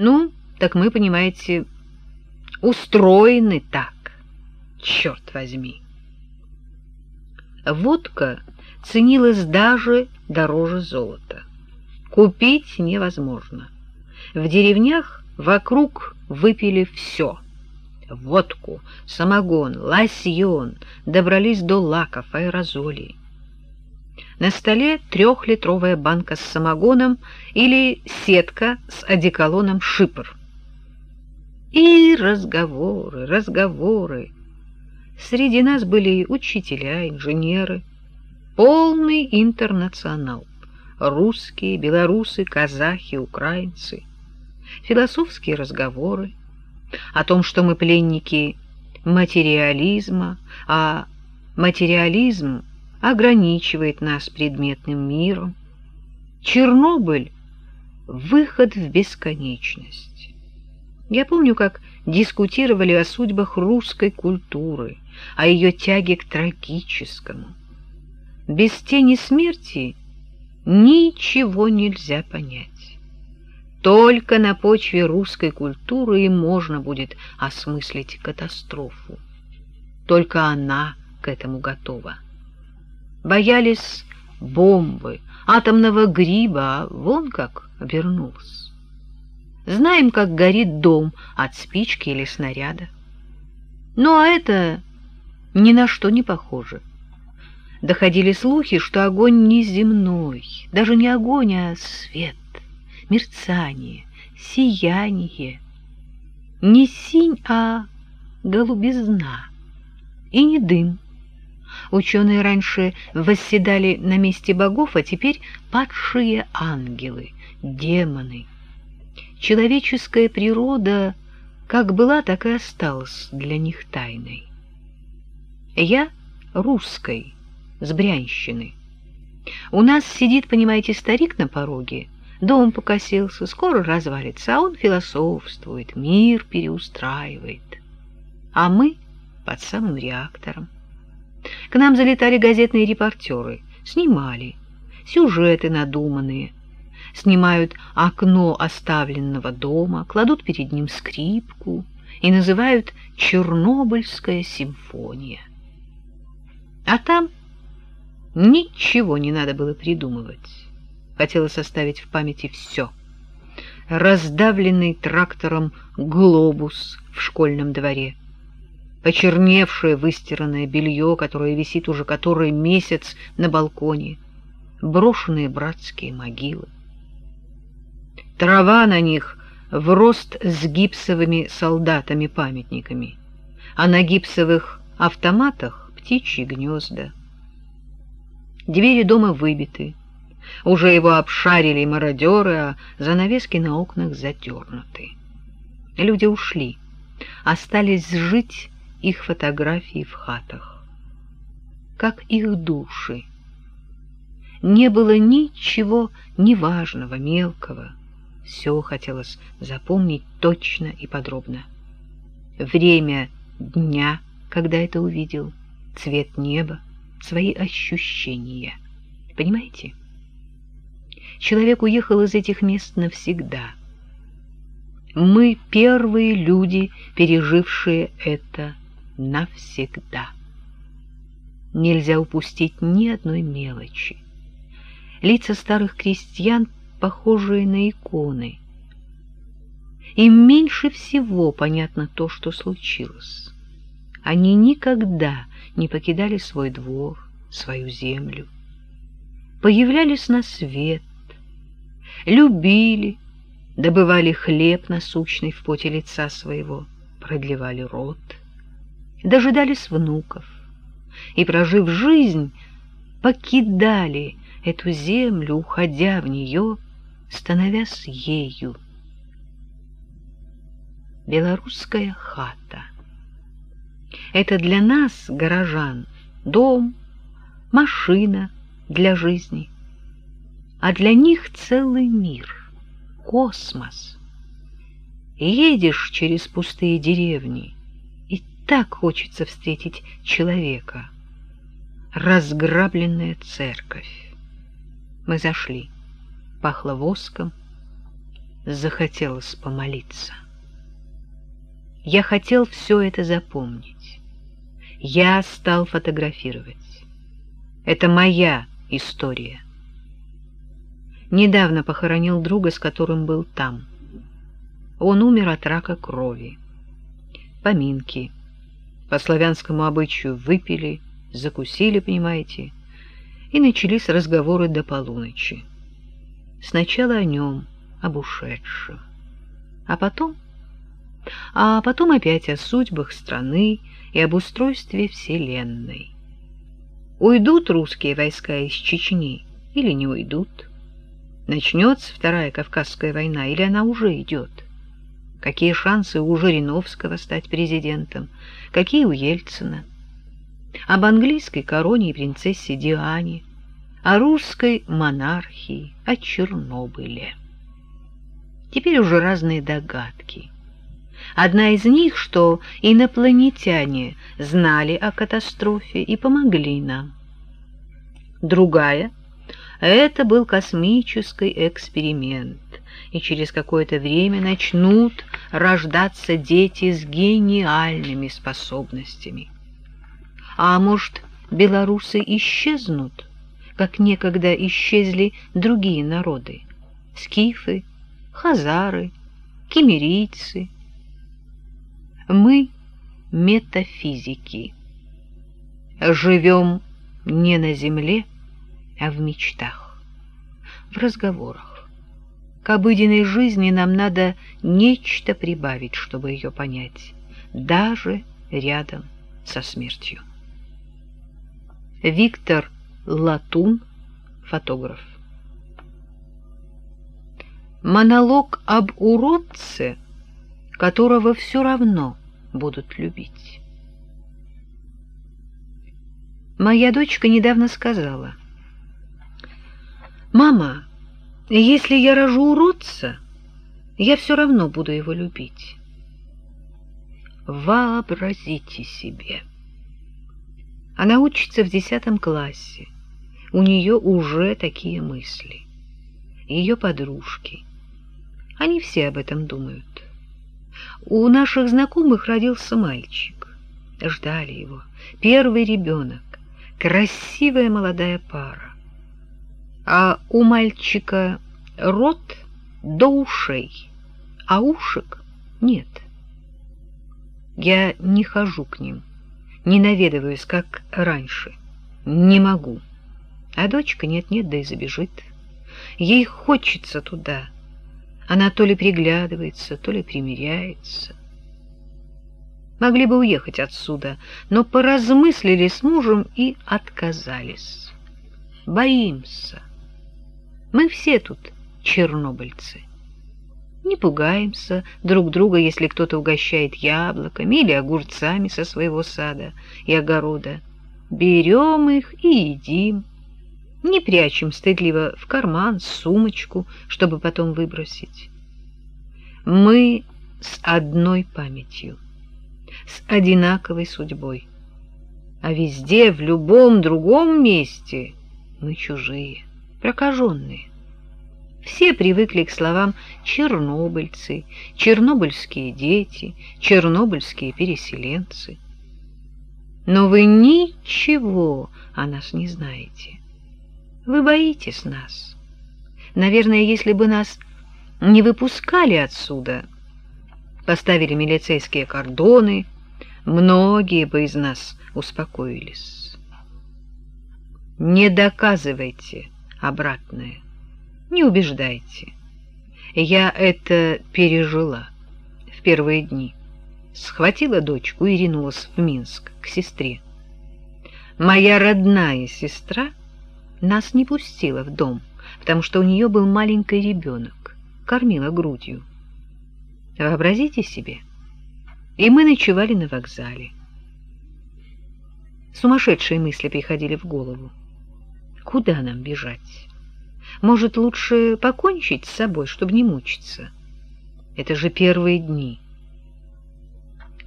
Ну, так мы, понимаете, устроены так, черт возьми. Водка ценилась даже дороже золота. Купить невозможно. В деревнях вокруг выпили все. Водку, самогон, лосьон, добрались до лаков, аэрозолей. На столе трехлитровая банка с самогоном или сетка с одеколоном «Шипр». И разговоры, разговоры. Среди нас были учителя, инженеры, полный интернационал. Русские, белорусы, казахи, украинцы. Философские разговоры о том, что мы пленники материализма, а материализм ограничивает нас предметным миром. Чернобыль — выход в бесконечность. Я помню, как дискутировали о судьбах русской культуры, о ее тяге к трагическому. Без тени смерти ничего нельзя понять. Только на почве русской культуры и можно будет осмыслить катастрофу. Только она к этому готова. Боялись бомбы, атомного гриба, а вон как обернулся. Знаем, как горит дом от спички или снаряда. Ну, а это ни на что не похоже. Доходили слухи, что огонь не земной, даже не огонь, а свет, мерцание, сияние. Не синь, а голубизна, и не дым. Ученые раньше восседали на месте богов, а теперь падшие ангелы, демоны. Человеческая природа как была, так и осталась для них тайной. Я русской, с Брянщины. У нас сидит, понимаете, старик на пороге, дом покосился, скоро развалится, а он философствует, мир переустраивает. А мы под самым реактором. К нам залетали газетные репортеры, снимали, сюжеты надуманные, снимают окно оставленного дома, кладут перед ним скрипку и называют «Чернобыльская симфония». А там ничего не надо было придумывать. Хотелось оставить в памяти все. Раздавленный трактором глобус в школьном дворе — почерневшее выстиранное белье, которое висит уже который месяц на балконе, брошенные братские могилы. Трава на них в рост с гипсовыми солдатами-памятниками, а на гипсовых автоматах птичьи гнезда. Двери дома выбиты, уже его обшарили мародеры, а занавески на окнах затернуты. Люди ушли, остались жить их фотографии в хатах, как их души. Не было ничего неважного, мелкого. Все хотелось запомнить точно и подробно. Время дня, когда это увидел, цвет неба, свои ощущения. Понимаете? Человек уехал из этих мест навсегда. Мы первые люди, пережившие это навсегда. Нельзя упустить ни одной мелочи. Лица старых крестьян, похожие на иконы. Им меньше всего понятно то, что случилось. Они никогда не покидали свой двор, свою землю. Появлялись на свет, любили, добывали хлеб насущный в поте лица своего, продлевали род — дожидались внуков и, прожив жизнь, покидали эту землю, уходя в нее, становясь ею. Белорусская хата. Это для нас, горожан, дом, машина для жизни, а для них целый мир, космос. Едешь через пустые деревни — так хочется встретить человека. Разграбленная церковь. Мы зашли. Пахло воском. захотелось помолиться. Я хотел все это запомнить. Я стал фотографировать. Это моя история. Недавно похоронил друга, с которым был там. Он умер от рака крови. Поминки. По славянскому обычаю выпили, закусили, понимаете, и начались разговоры до полуночи. Сначала о нем, об ушедшем, а потом... А потом опять о судьбах страны и об устройстве Вселенной. Уйдут русские войска из Чечни или не уйдут? Начнется Вторая Кавказская война или она уже идет? Какие шансы у Жириновского стать президентом? Какие у Ельцина? Об английской короне и принцессе Диане, о русской монархии, о Чернобыле. Теперь уже разные догадки. Одна из них, что инопланетяне знали о катастрофе и помогли нам. Другая — это был космический эксперимент, и через какое-то время начнут рождаться дети с гениальными способностями. А может, белорусы исчезнут, как некогда исчезли другие народы — скифы, хазары, кемерийцы. Мы метафизики. Живем не на земле, а в мечтах, в разговорах. К обыденной жизни нам надо нечто прибавить, чтобы ее понять, даже рядом со смертью. Виктор Латун, фотограф монолог об уродце, которого все равно будут любить. Моя дочка недавно сказала, «Мама, если я рожу уродца, я все равно буду его любить». Вообразите себе. Она учится в десятом классе. У нее уже такие мысли. Ее подружки, они все об этом думают. У наших знакомых родился мальчик. Ждали его. Первый ребенок. Красивая молодая пара. А у мальчика рот до ушей, а ушек нет. Я не хожу к ним, не наведываюсь, как раньше. Не могу. А дочка нет-нет, да и забежит. Ей хочется туда, она то ли приглядывается, то ли примиряется. Могли бы уехать отсюда, но поразмыслили с мужем и отказались. Боимся. Мы все тут чернобыльцы. Не пугаемся друг друга, если кто-то угощает яблоками или огурцами со своего сада и огорода. Берем их и едим не прячем стыдливо в карман, сумочку, чтобы потом выбросить. Мы с одной памятью, с одинаковой судьбой, а везде, в любом другом месте мы чужие, прокаженные. Все привыкли к словам «чернобыльцы», «чернобыльские дети», «чернобыльские переселенцы». Но вы ничего о нас не знаете. Вы боитесь нас. Наверное, если бы нас не выпускали отсюда, поставили милицейские кордоны, многие бы из нас успокоились. Не доказывайте обратное, не убеждайте. Я это пережила в первые дни. Схватила дочку и ринулась в Минск к сестре. Моя родная сестра — нас не пустила в дом, потому что у нее был маленький ребенок, кормила грудью. Вообразите себе. И мы ночевали на вокзале. Сумасшедшие мысли приходили в голову. Куда нам бежать? Может, лучше покончить с собой, чтобы не мучиться? Это же первые дни.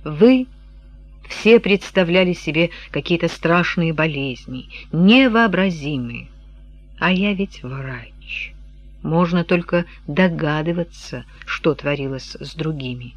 Вы все представляли себе какие-то страшные болезни, невообразимые. А я ведь врач. Можно только догадываться, что творилось с другими.